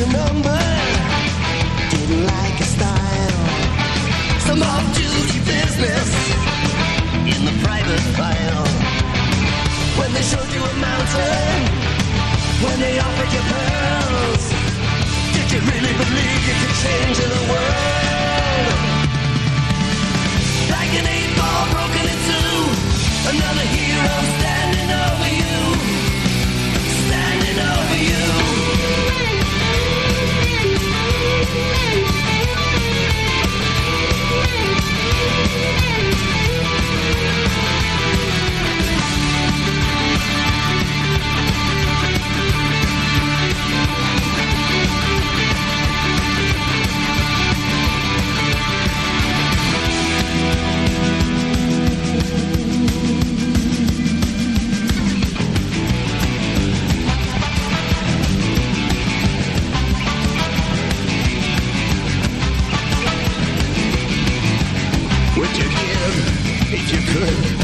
remember. Didn't like his style. Some off-duty business In the private file. When they showed you a mountain When they offered you if you could.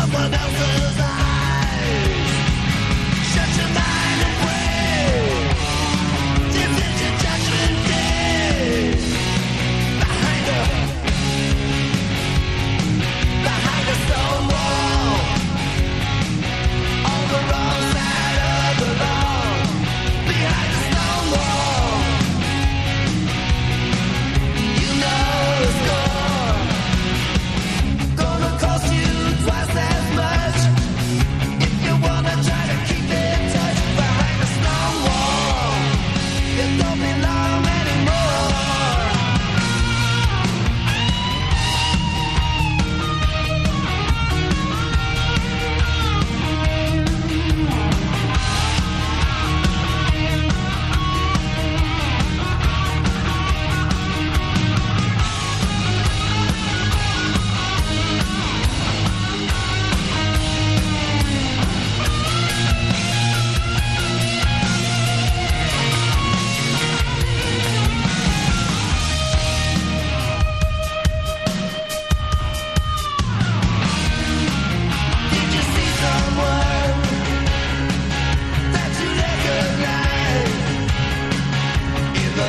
someone else's eyes.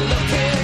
looking